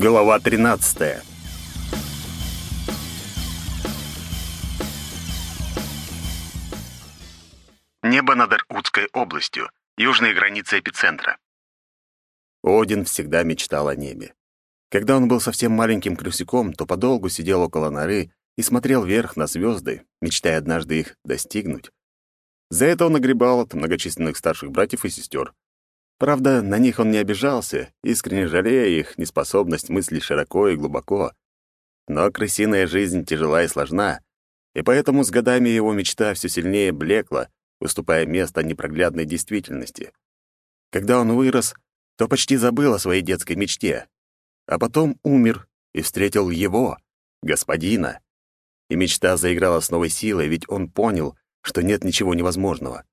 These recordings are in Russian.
Глава 13. Небо над Иркутской областью, южные границы эпицентра. Один всегда мечтал о небе. Когда он был совсем маленьким крысяком, то подолгу сидел около норы и смотрел вверх на звезды, мечтая однажды их достигнуть. За это он огребал от многочисленных старших братьев и сестер. Правда, на них он не обижался, искренне жалея их неспособность мыслить широко и глубоко. Но крысиная жизнь тяжела и сложна, и поэтому с годами его мечта все сильнее блекла, выступая место непроглядной действительности. Когда он вырос, то почти забыл о своей детской мечте, а потом умер и встретил его, господина. И мечта заиграла с новой силой, ведь он понял, что нет ничего невозможного.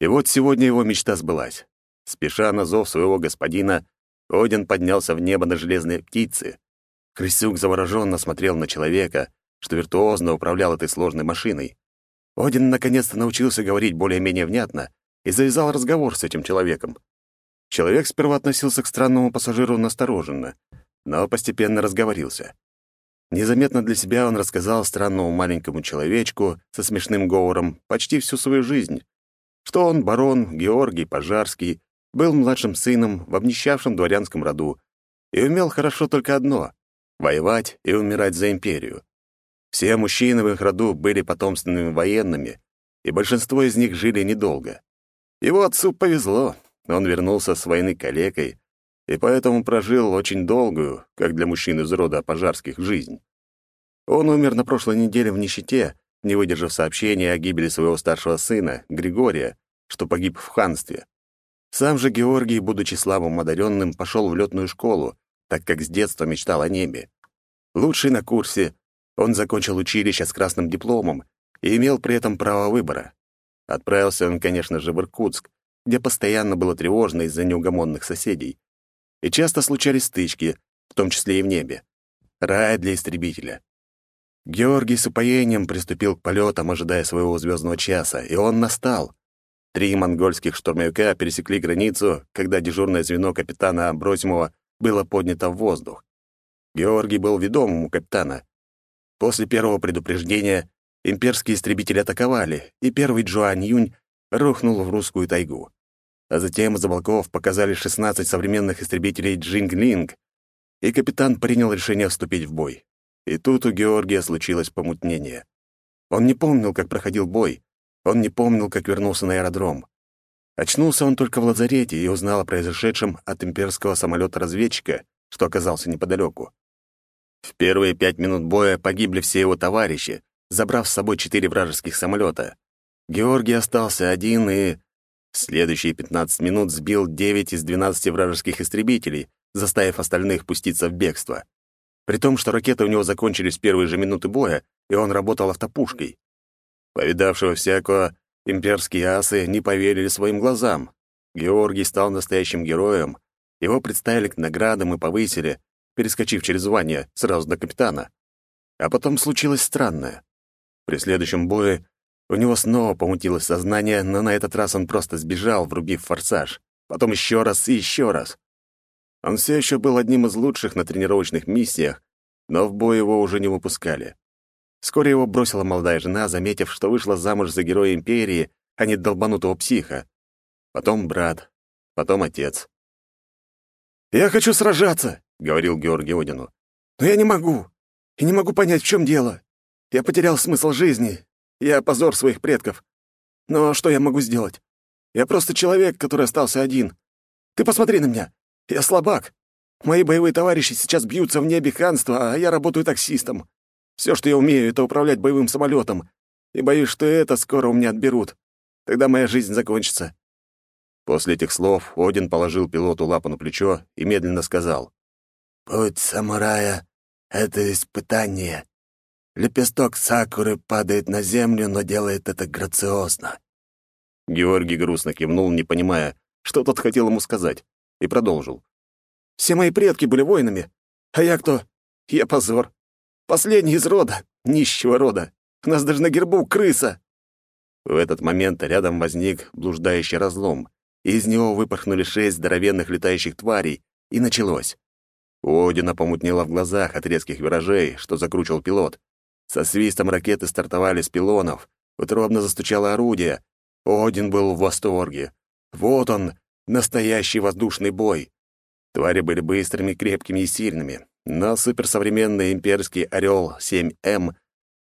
И вот сегодня его мечта сбылась. Спеша на зов своего господина, Один поднялся в небо на железной птице. Крысюк завороженно смотрел на человека, что виртуозно управлял этой сложной машиной. Один наконец-то научился говорить более-менее внятно и завязал разговор с этим человеком. Человек сперва относился к странному пассажиру настороженно, но постепенно разговорился. Незаметно для себя он рассказал странному маленькому человечку со смешным говором почти всю свою жизнь, что он барон Георгий Пожарский, был младшим сыном в обнищавшем дворянском роду и умел хорошо только одно — воевать и умирать за империю. Все мужчины в их роду были потомственными военными, и большинство из них жили недолго. Его отцу повезло, он вернулся с войны калекой, и поэтому прожил очень долгую, как для мужчин из рода пожарских, жизнь. Он умер на прошлой неделе в нищете, не выдержав сообщения о гибели своего старшего сына, Григория, что погиб в ханстве. Сам же Георгий, будучи слабым одаренным, пошел в летную школу, так как с детства мечтал о небе. Лучший на курсе, он закончил училище с красным дипломом и имел при этом право выбора. Отправился он, конечно же, в Иркутск, где постоянно было тревожно из-за неугомонных соседей. И часто случались стычки, в том числе и в небе. Рай для истребителя. Георгий с упоением приступил к полетам, ожидая своего звездного часа, и он настал. Три монгольских штурмовика пересекли границу, когда дежурное звено капитана Абросимова было поднято в воздух. Георгий был ведомым у капитана. После первого предупреждения имперские истребители атаковали, и первый Джуань Юнь рухнул в русскую тайгу. А затем из облаков показались 16 современных истребителей Джинг-Линг, и капитан принял решение вступить в бой. И тут у Георгия случилось помутнение. Он не помнил, как проходил бой, он не помнил, как вернулся на аэродром. Очнулся он только в лазарете и узнал о произошедшем от имперского самолета-разведчика, что оказался неподалеку. В первые пять минут боя погибли все его товарищи, забрав с собой четыре вражеских самолета. Георгий остался один и... В следующие 15 минут сбил 9 из 12 вражеских истребителей, заставив остальных пуститься в бегство. При том, что ракеты у него закончились в первые же минуты боя, и он работал автопушкой. Повидавшего всякого, имперские асы не поверили своим глазам. Георгий стал настоящим героем, его представили к наградам и повысили, перескочив через звание сразу до капитана. А потом случилось странное. При следующем бое у него снова помутилось сознание, но на этот раз он просто сбежал, врубив форсаж. Потом еще раз и еще раз. Он все еще был одним из лучших на тренировочных миссиях, но в бой его уже не выпускали. Вскоре его бросила молодая жена, заметив, что вышла замуж за героя империи, а не долбанутого психа. Потом брат, потом отец. «Я хочу сражаться», — говорил Георгий Одину. «Но я не могу. И не могу понять, в чем дело. Я потерял смысл жизни. Я позор своих предков. Но что я могу сделать? Я просто человек, который остался один. Ты посмотри на меня. Я слабак. Мои боевые товарищи сейчас бьются в небе ханства, а я работаю таксистом. Все, что я умею, это управлять боевым самолетом. И боюсь, что это скоро у меня отберут. Тогда моя жизнь закончится». После этих слов Один положил пилоту лапу на плечо и медленно сказал. «Путь самурая — это испытание. Лепесток сакуры падает на землю, но делает это грациозно». Георгий грустно кивнул, не понимая, что тот хотел ему сказать, и продолжил. «Все мои предки были воинами. А я кто? Я позор. Последний из рода, нищего рода. У нас даже на гербу крыса!» В этот момент рядом возник блуждающий разлом, и из него выпорхнули шесть здоровенных летающих тварей, и началось. У Одина помутнело в глазах от резких виражей, что закручивал пилот. Со свистом ракеты стартовали с пилонов. Утробно застучало орудие. Один был в восторге. Вот он, настоящий воздушный бой. Твари были быстрыми, крепкими и сильными, но суперсовременный имперский «Орел 7М»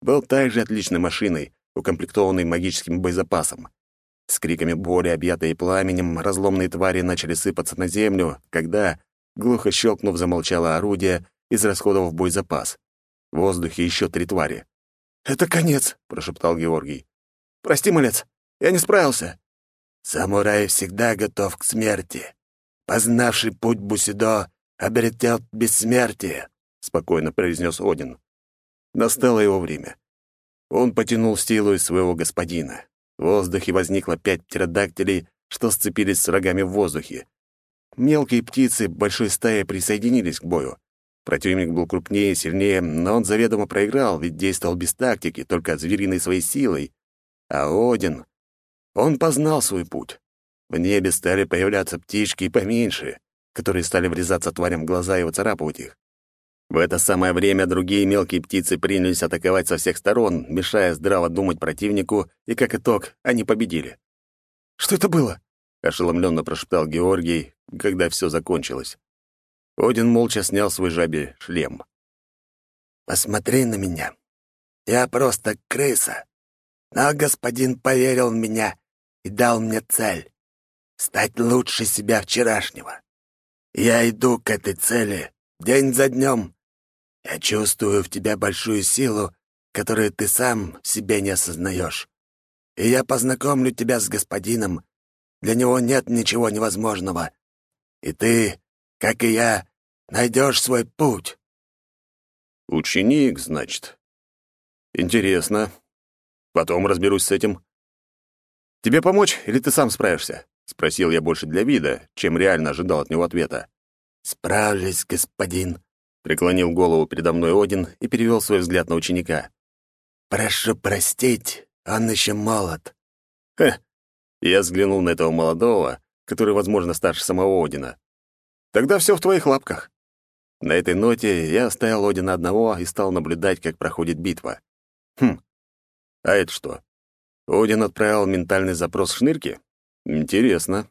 был также отличной машиной, укомплектованной магическим боезапасом. С криками боли, объятые пламенем, разломные твари начали сыпаться на землю, когда, глухо щелкнув, замолчало орудие, израсходовав боезапас. В воздухе еще три твари. «Это конец», — прошептал Георгий. «Прости, малец, я не справился». «Самурай всегда готов к смерти. Познавший путь Бусидо обретет бессмертие», — спокойно произнес Один. Настало его время. Он потянул силу из своего господина. В воздухе возникло пять птеродактилей, что сцепились с рогами в воздухе. Мелкие птицы большой стаи присоединились к бою. Противник был крупнее, сильнее, но он заведомо проиграл, ведь действовал без тактики, только звериной своей силой. А Один... Он познал свой путь. В небе стали появляться птички поменьше, которые стали врезаться тварям в глаза и выцарапывать их. В это самое время другие мелкие птицы принялись атаковать со всех сторон, мешая здраво думать противнику, и, как итог, они победили. «Что это было?» — ошеломленно прошептал Георгий, когда все закончилось. Один молча снял свой жабе шлем. «Посмотри на меня. Я просто крыса. Но господин поверил в меня и дал мне цель — стать лучше себя вчерашнего. Я иду к этой цели день за днем. Я чувствую в тебя большую силу, которую ты сам в себе не осознаешь. И я познакомлю тебя с господином. Для него нет ничего невозможного. И ты как и я, найдешь свой путь». «Ученик, значит. Интересно. Потом разберусь с этим». «Тебе помочь, или ты сам справишься?» — спросил я больше для вида, чем реально ожидал от него ответа. «Справлюсь, господин», — преклонил голову передо мной Один и перевел свой взгляд на ученика. «Прошу простить, он еще молод». «Хе!» Я взглянул на этого молодого, который, возможно, старше самого Одина. Тогда все в твоих лапках». На этой ноте я оставил Одина одного и стал наблюдать, как проходит битва. Хм, а это что? Один отправил ментальный запрос Шнырке? Интересно.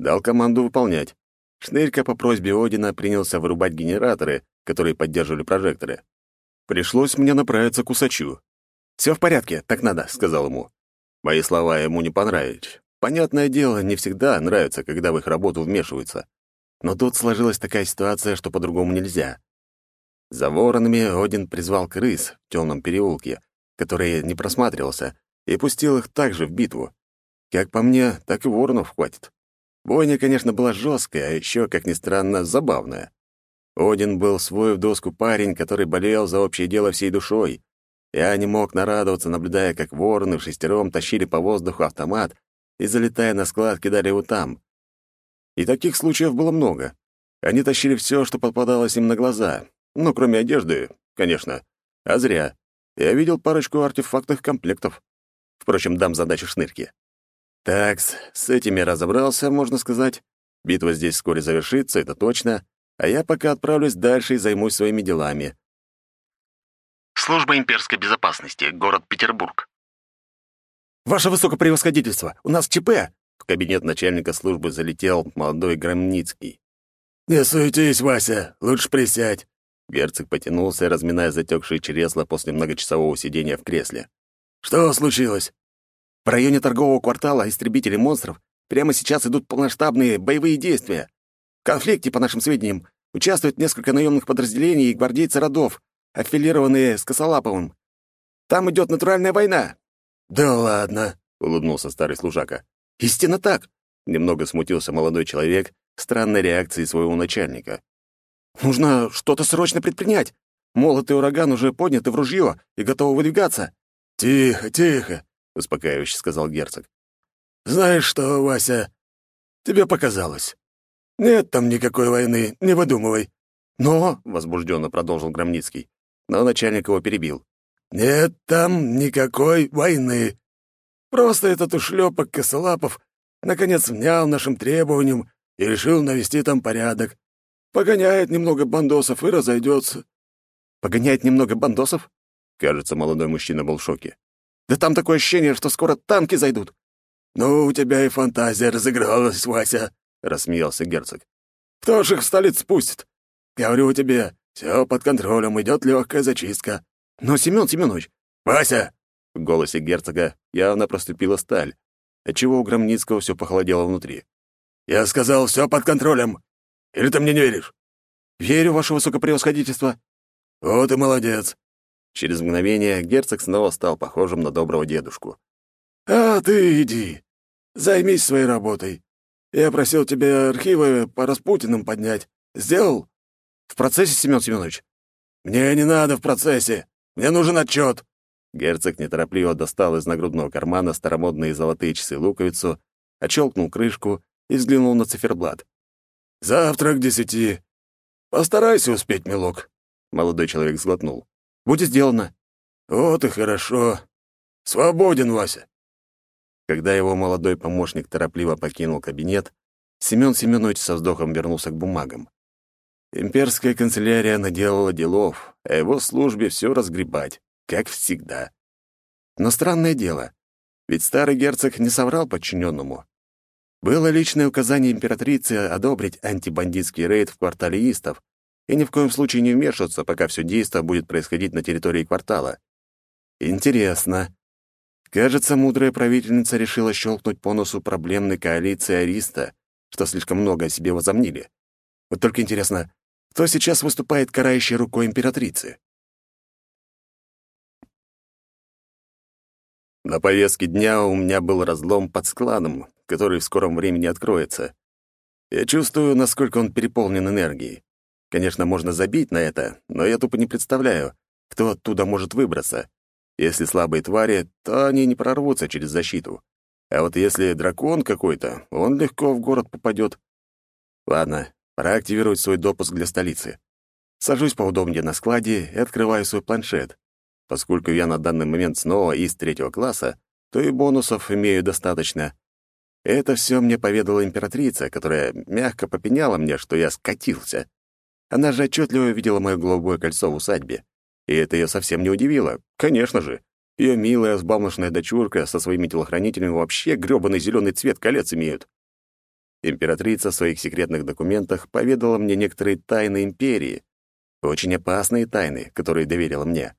Дал команду выполнять. Шнырька по просьбе Одина принялся вырубать генераторы, которые поддерживали прожекторы. Пришлось мне направиться к усачу. «Все в порядке, так надо», — сказал ему. Мои слова ему не понравились. Понятное дело, не всегда нравится, когда в их работу вмешиваются. Но тут сложилась такая ситуация, что по-другому нельзя. За воронами Один призвал крыс в темном переулке, который не просматривался, и пустил их также в битву. Как по мне, так и воронов хватит. Бойня, конечно, была жесткая, а еще, как ни странно, забавная. Один был свой в доску парень, который болел за общее дело всей душой. Я не мог нарадоваться, наблюдая, как вороны в шестером тащили по воздуху автомат и, залетая на склад, кидали его там. И таких случаев было много. Они тащили все, что попадалось им на глаза. Ну, кроме одежды, конечно. А зря. Я видел парочку артефактных комплектов. Впрочем, дам задачу шнырки. Так, с этими разобрался, можно сказать. Битва здесь вскоре завершится, это точно. А я пока отправлюсь дальше и займусь своими делами. Служба имперской безопасности, город Петербург. «Ваше высокопревосходительство, у нас ЧП!» В кабинет начальника службы залетел молодой Громницкий. «Не суетись, Вася, лучше присядь». Герцог потянулся, разминая затекшие чресла после многочасового сидения в кресле. «Что случилось?» «В районе торгового квартала истребителей монстров прямо сейчас идут полномасштабные боевые действия. В конфликте, по нашим сведениям, участвуют несколько наемных подразделений и гвардейцы родов, аффилированные с Косолаповым. Там идет натуральная война». «Да ладно», — улыбнулся старый служака. «Истинно так!» — немного смутился молодой человек странной реакцией своего начальника. «Нужно что-то срочно предпринять. Молот и ураган уже подняты в ружье и готовы выдвигаться». «Тихо, тихо», — успокаивающе сказал герцог. «Знаешь что, Вася, тебе показалось. Нет там никакой войны, не выдумывай». «Но», — возбужденно продолжил Громницкий, но начальник его перебил. «Нет там никакой войны. Просто этот ушлепок Косолапов наконец внял нашим требованиям и решил навести там порядок. Погоняет немного бандосов и разойдется. Погоняет немного бандосов? Кажется, молодой мужчина был в шоке. Да там такое ощущение, что скоро танки зайдут. Ну, у тебя и фантазия разыгралась, Вася, рассмеялся герцог. Кто ж их в столицу спустит? Говорю тебе, все под контролем, идет легкая зачистка. Но, Семен Семенович... Вася! В голосе герцога явно проступила сталь, отчего у Громницкого все похолодело внутри. «Я сказал, все под контролем. Или ты мне не веришь?» «Верю, ваше высокопревосходительство». «Вот и молодец». Через мгновение герцог снова стал похожим на доброго дедушку. «А ты иди. Займись своей работой. Я просил тебя архивы по Распутиным поднять. Сделал?» «В процессе, Семен Семенович?» «Мне не надо в процессе. Мне нужен отчет. Герцог неторопливо достал из нагрудного кармана старомодные золотые часы-луковицу, отщелкнул крышку и взглянул на циферблат. «Завтра к десяти. Постарайся успеть, милок». Молодой человек сглотнул. «Будет сделано». «Вот и хорошо. Свободен, Вася». Когда его молодой помощник торопливо покинул кабинет, Семен Семенович со вздохом вернулся к бумагам. Имперская канцелярия наделала делов, а его службе все разгребать как всегда. Но странное дело, ведь старый герцог не соврал подчиненному. Было личное указание императрицы одобрить антибандитский рейд в квартале Истов и ни в коем случае не вмешиваться, пока все действо будет происходить на территории квартала. Интересно. Кажется, мудрая правительница решила щелкнуть по носу проблемной коалиции Ариста, что слишком много о себе возомнили. Вот только интересно, кто сейчас выступает карающей рукой императрицы? На повестке дня у меня был разлом под складом, который в скором времени откроется. Я чувствую, насколько он переполнен энергией. Конечно, можно забить на это, но я тупо не представляю, кто оттуда может выбраться. Если слабые твари, то они не прорвутся через защиту. А вот если дракон какой-то, он легко в город попадет. Ладно, пора активировать свой допуск для столицы. Сажусь поудобнее на складе и открываю свой планшет. Поскольку я на данный момент снова из третьего класса, то и бонусов имею достаточно. Это все мне поведала императрица, которая мягко попеняла мне, что я скатился. Она же отчетливо видела мое голубое кольцо в усадьбе. И это ее совсем не удивило. Конечно же. Ее милая, взбалмошная дочурка со своими телохранителями вообще грёбаный зеленый цвет колец имеют. Императрица в своих секретных документах поведала мне некоторые тайны империи. Очень опасные тайны, которые доверила мне.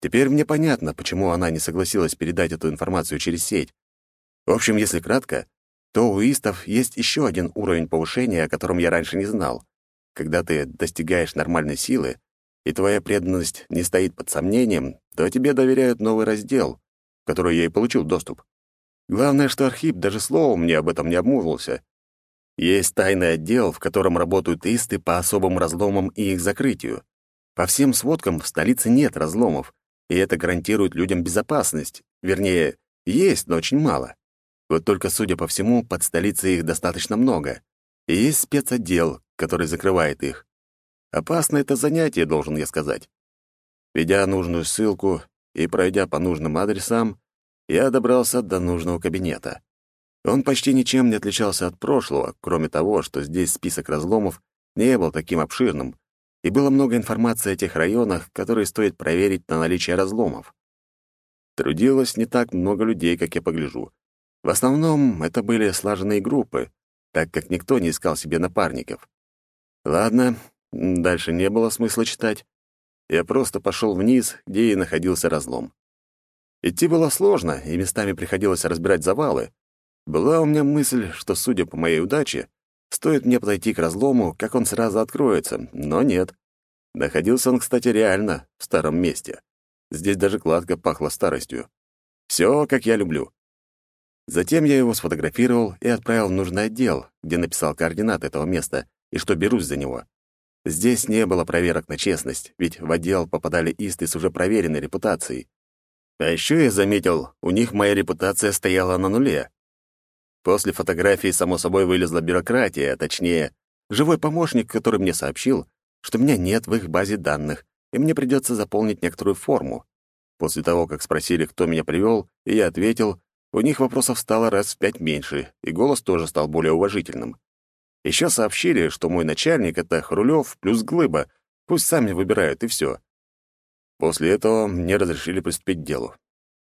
Теперь мне понятно, почему она не согласилась передать эту информацию через сеть. В общем, если кратко, то у истов есть еще один уровень повышения, о котором я раньше не знал. Когда ты достигаешь нормальной силы, и твоя преданность не стоит под сомнением, то тебе доверяют новый раздел, в который я и получил доступ. Главное, что Архип даже словом мне об этом не обмолвился. Есть тайный отдел, в котором работают исты по особым разломам и их закрытию. По всем сводкам в столице нет разломов, и это гарантирует людям безопасность. Вернее, есть, но очень мало. Вот только, судя по всему, под столицей их достаточно много. И есть спецотдел, который закрывает их. Опасно это занятие, должен я сказать. Ведя нужную ссылку и пройдя по нужным адресам, я добрался до нужного кабинета. Он почти ничем не отличался от прошлого, кроме того, что здесь список разломов не был таким обширным, и было много информации о тех районах, которые стоит проверить на наличие разломов. Трудилось не так много людей, как я погляжу. В основном это были слаженные группы, так как никто не искал себе напарников. Ладно, дальше не было смысла читать. Я просто пошел вниз, где и находился разлом. Идти было сложно, и местами приходилось разбирать завалы. Была у меня мысль, что, судя по моей удаче, Стоит мне подойти к разлому, как он сразу откроется, но нет. Находился он, кстати, реально в старом месте. Здесь даже кладка пахла старостью. Все, как я люблю. Затем я его сфотографировал и отправил в нужный отдел, где написал координаты этого места и что берусь за него. Здесь не было проверок на честность, ведь в отдел попадали исты с уже проверенной репутацией. А еще я заметил, у них моя репутация стояла на нуле. После фотографии, само собой, вылезла бюрократия, а точнее, живой помощник, который мне сообщил, что меня нет в их базе данных, и мне придется заполнить некоторую форму. После того, как спросили, кто меня привел, и я ответил, у них вопросов стало раз в пять меньше, и голос тоже стал более уважительным. Еще сообщили, что мой начальник — это Хрулев плюс Глыба, пусть сами выбирают, и все. После этого мне разрешили приступить к делу.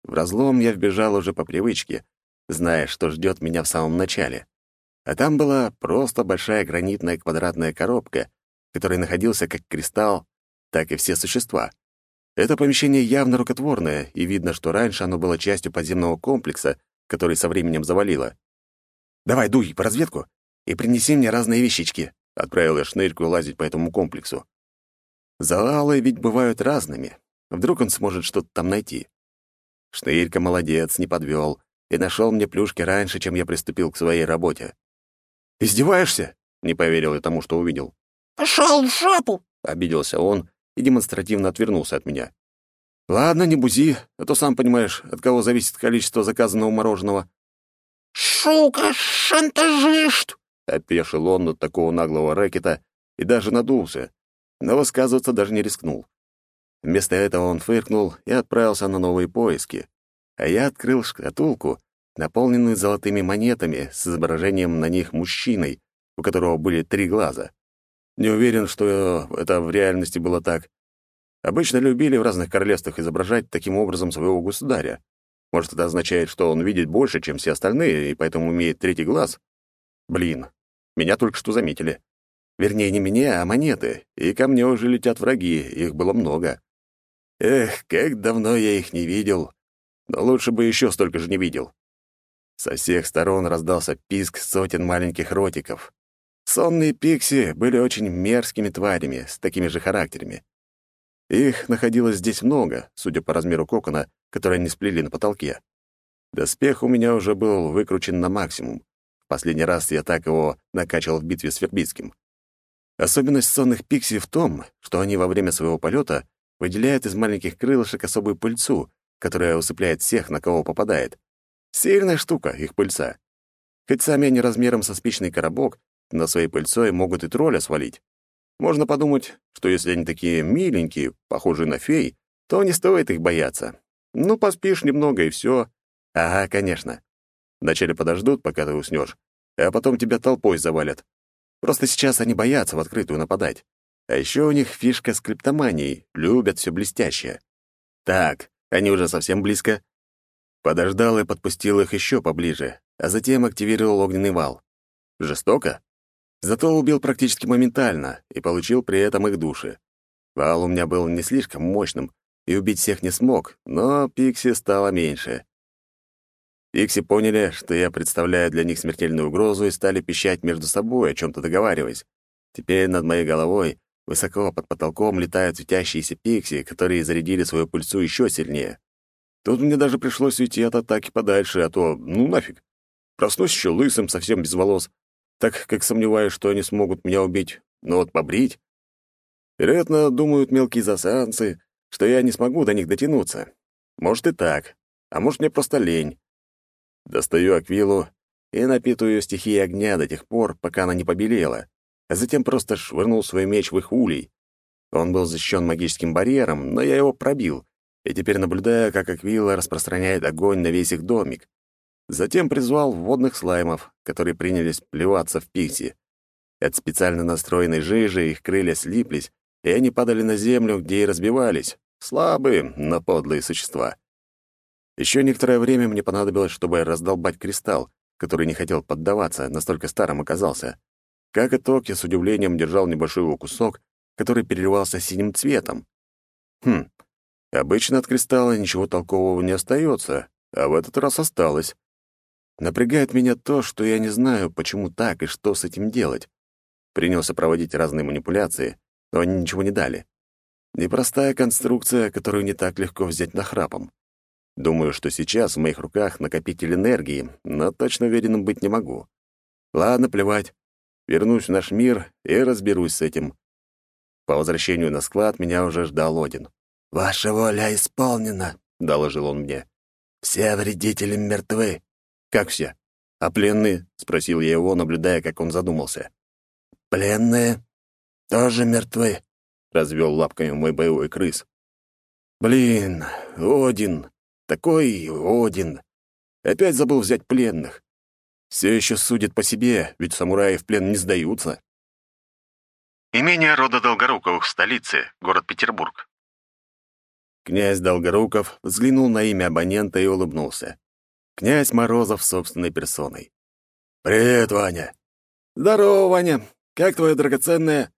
В разлом я вбежал уже по привычке, зная, что ждет меня в самом начале. А там была просто большая гранитная квадратная коробка, в которой находился как кристалл, так и все существа. Это помещение явно рукотворное, и видно, что раньше оно было частью подземного комплекса, который со временем завалило. «Давай, дуй по разведку и принеси мне разные вещички», — отправил я шнырьку лазить по этому комплексу. Завалы ведь бывают разными. Вдруг он сможет что-то там найти. Шнырька молодец, не подвел и нашел мне плюшки раньше, чем я приступил к своей работе. «Издеваешься?» — не поверил я тому, что увидел. «Пошел в жопу!» — обиделся он и демонстративно отвернулся от меня. «Ладно, не бузи, а то сам понимаешь, от кого зависит количество заказанного мороженого». «Сука, шантажист!» — опешил он от такого наглого рэкета и даже надулся, но высказываться даже не рискнул. Вместо этого он фыркнул и отправился на новые поиски, а я открыл шкатулку, наполненную золотыми монетами с изображением на них мужчиной, у которого были три глаза. Не уверен, что это в реальности было так. Обычно любили в разных королевствах изображать таким образом своего государя. Может, это означает, что он видит больше, чем все остальные, и поэтому имеет третий глаз? Блин, меня только что заметили. Вернее, не меня, а монеты, и ко мне уже летят враги, их было много. Эх, как давно я их не видел. Но лучше бы еще столько же не видел. Со всех сторон раздался писк сотен маленьких ротиков. Сонные пикси были очень мерзкими тварями с такими же характерами. Их находилось здесь много, судя по размеру кокона, который они сплели на потолке. Доспех у меня уже был выкручен на максимум. Последний раз я так его накачал в битве с Вербицким. Особенность сонных пикси в том, что они во время своего полета выделяют из маленьких крылышек особую пыльцу, которая усыпляет всех, на кого попадает. Сильная штука, их пыльца. Хоть сами они размером со спичный коробок, но своей пыльцой могут и тролля свалить. Можно подумать, что если они такие миленькие, похожие на фей, то не стоит их бояться. Ну, поспишь немного, и все. Ага, конечно. Вначале подождут, пока ты уснешь, а потом тебя толпой завалят. Просто сейчас они боятся в открытую нападать. А еще у них фишка с криптоманией, любят все блестящее. Так, они уже совсем близко. Подождал и подпустил их еще поближе, а затем активировал огненный вал. Жестоко? Зато убил практически моментально и получил при этом их души. Вал у меня был не слишком мощным, и убить всех не смог, но Пикси стало меньше. Пикси поняли, что я представляю для них смертельную угрозу и стали пищать между собой, о чем то договариваясь. Теперь над моей головой, высоко под потолком, летают светящиеся пикси, которые зарядили свою пульсу еще сильнее. Тут мне даже пришлось уйти от атаки подальше, а то, ну нафиг. Проснусь еще лысым, совсем без волос, так как сомневаюсь, что они смогут меня убить. Но вот побрить... Вероятно, думают мелкие засанцы, что я не смогу до них дотянуться. Может и так, а может мне просто лень. Достаю аквилу и напитываю ее стихией огня до тех пор, пока она не побелела, а затем просто швырнул свой меч в их улей. Он был защищен магическим барьером, но я его пробил, и теперь наблюдаю, как Аквила распространяет огонь на весь их домик. Затем призвал водных слаймов, которые принялись плеваться в пикси. От специально настроенной жижи их крылья слиплись, и они падали на землю, где и разбивались. Слабые, но подлые существа. Еще некоторое время мне понадобилось, чтобы раздолбать кристалл, который не хотел поддаваться, настолько старым оказался. Как итог, я с удивлением держал небольшой его кусок, который переливался синим цветом. Хм, Обычно от кристалла ничего толкового не остается, а в этот раз осталось. Напрягает меня то, что я не знаю, почему так и что с этим делать. Принялся проводить разные манипуляции, но они ничего не дали. Непростая конструкция, которую не так легко взять нахрапом. Думаю, что сейчас в моих руках накопитель энергии, но точно уверенным быть не могу. Ладно, плевать. Вернусь в наш мир и разберусь с этим. По возвращению на склад меня уже ждал Один. «Ваша воля исполнена», — доложил он мне. «Все вредители мертвы». «Как все? А пленные?» — спросил я его, наблюдая, как он задумался. «Пленные тоже мертвы», — развел лапками мой боевой крыс. «Блин, Один! Такой Один! Опять забыл взять пленных. Все еще судит по себе, ведь самураи в плен не сдаются. Имение рода Долгоруковых в столице, город Петербург. Князь Долгоруков взглянул на имя абонента и улыбнулся. Князь Морозов собственной персоной. «Привет, Ваня!» «Здорово, Ваня! Как твое драгоценное?»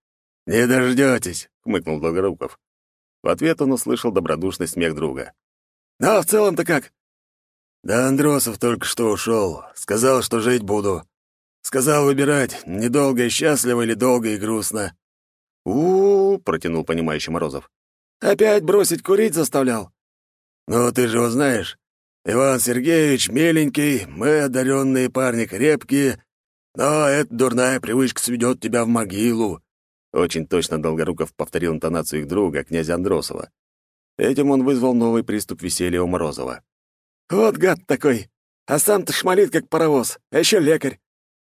«Не дождетесь!» — хмыкнул Долгоруков. В ответ он услышал добродушный смех друга. «Ну, в целом-то как?» «Да Андросов только что ушел. Сказал, что жить буду. Сказал выбирать, недолго и счастливо или долго и грустно». «У-у-у», — протянул понимающий Морозов. «Опять бросить курить заставлял?» «Ну, ты же его знаешь. Иван Сергеевич миленький, мы одаренные парни крепкие, но эта дурная привычка сведет тебя в могилу». Очень точно Долгоруков повторил интонацию их друга, князя Андросова. Этим он вызвал новый приступ веселья у Морозова. «Вот гад такой! А сам-то шмалит, как паровоз, а еще лекарь!»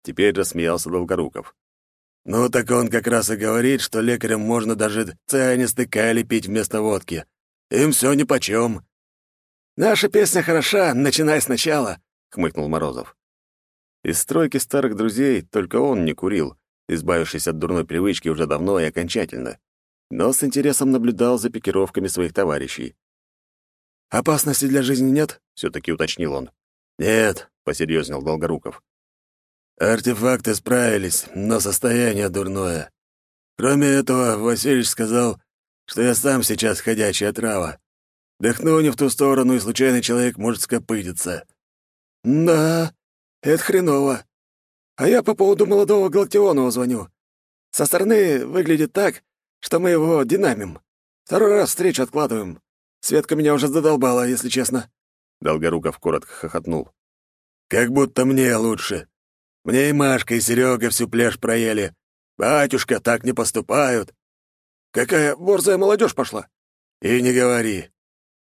Теперь рассмеялся Долгоруков. «Ну, так он как раз и говорит, что лекарям можно даже цианистый кали пить вместо водки. Им все нипочем». «Наша песня хороша, начинай сначала», — хмыкнул Морозов. Из стройки старых друзей только он не курил, избавившись от дурной привычки уже давно и окончательно, но с интересом наблюдал за пикировками своих товарищей. «Опасности для жизни нет?» — все-таки уточнил он. «Нет», — посерьезнел Долгоруков. «Артефакты справились, но состояние дурное. Кроме этого, Васильевич сказал, что я сам сейчас ходячая трава. Дыхну не в ту сторону, и случайный человек может скопытиться». «Да, это хреново. А я по поводу молодого Галактионова звоню. Со стороны выглядит так, что мы его динамим. Второй раз встречу откладываем. Светка меня уже задолбала, если честно». Долгоруков коротко хохотнул. «Как будто мне лучше. Мне и Машка, и Серега всю пляж проели. Батюшка, так не поступают». «Какая борзая молодежь пошла?» «И не говори».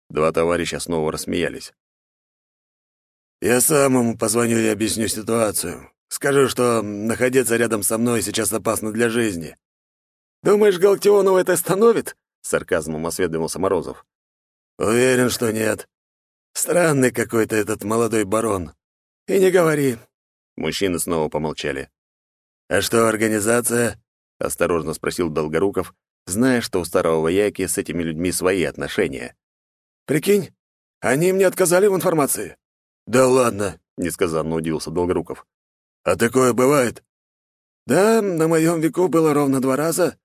Два товарища снова рассмеялись. «Я сам ему позвоню и объясню ситуацию. Скажу, что находиться рядом со мной сейчас опасно для жизни». «Думаешь, Галактионова это остановит?» — сарказмом осведомился Морозов. «Уверен, что нет. Странный какой-то этот молодой барон». «И не говори». Мужчины снова помолчали. «А что, организация?» — осторожно спросил Долгоруков, зная, что у старого вояки с этими людьми свои отношения. «Прикинь, они мне отказали в информации». «Да ладно», — несказанно удивился Долгоруков. «А такое бывает?» «Да, на моем веку было ровно два раза,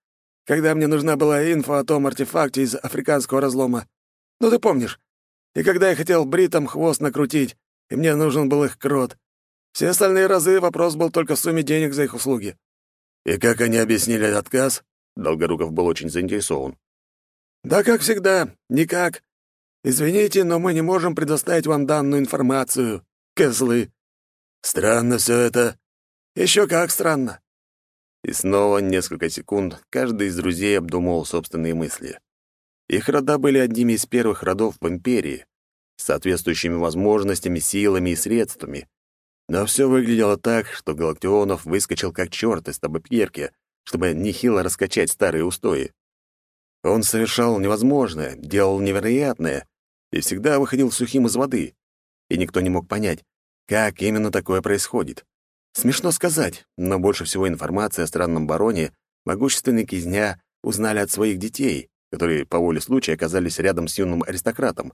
когда мне нужна была инфа о том артефакте из африканского разлома. Ну, ты помнишь. И когда я хотел бритом хвост накрутить, и мне нужен был их крот. Все остальные разы вопрос был только в сумме денег за их услуги». «И как они объяснили отказ?» Долгоруков был очень заинтересован. «Да как всегда, никак. Извините, но мы не можем предоставить вам данную информацию, козлы». «Странно все это». Еще как странно». И снова несколько секунд каждый из друзей обдумывал собственные мысли. Их рода были одними из первых родов в империи, с соответствующими возможностями, силами и средствами. Но все выглядело так, что Галактионов выскочил как черт из табакерки, чтобы нехило раскачать старые устои. Он совершал невозможное, делал невероятное и всегда выходил сухим из воды. И никто не мог понять, как именно такое происходит. Смешно сказать, но больше всего информации о странном бароне могущественный кизня узнали от своих детей, которые по воле случая оказались рядом с юным аристократом.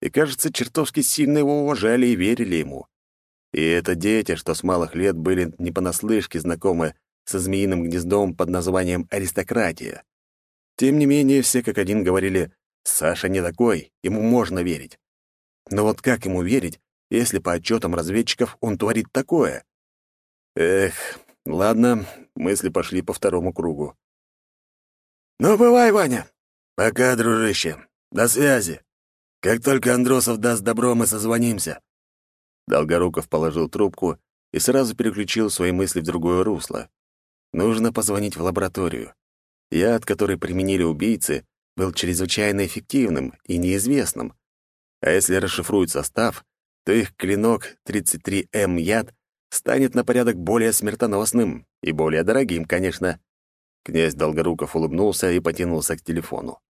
И, кажется, чертовски сильно его уважали и верили ему. И это дети, что с малых лет были не понаслышке знакомы со змеиным гнездом под названием «аристократия». Тем не менее, все как один говорили «Саша не такой, ему можно верить». Но вот как ему верить, если по отчетам разведчиков он творит такое? Эх, ладно, мысли пошли по второму кругу. «Ну, бывай, Ваня!» «Пока, дружище. До связи. Как только Андросов даст добро, мы созвонимся». Долгоруков положил трубку и сразу переключил свои мысли в другое русло. Нужно позвонить в лабораторию. Яд, который применили убийцы, был чрезвычайно эффективным и неизвестным. А если расшифруют состав, то их клинок 33М яд станет на порядок более смертоносным и более дорогим, конечно. Князь Долгоруков улыбнулся и потянулся к телефону.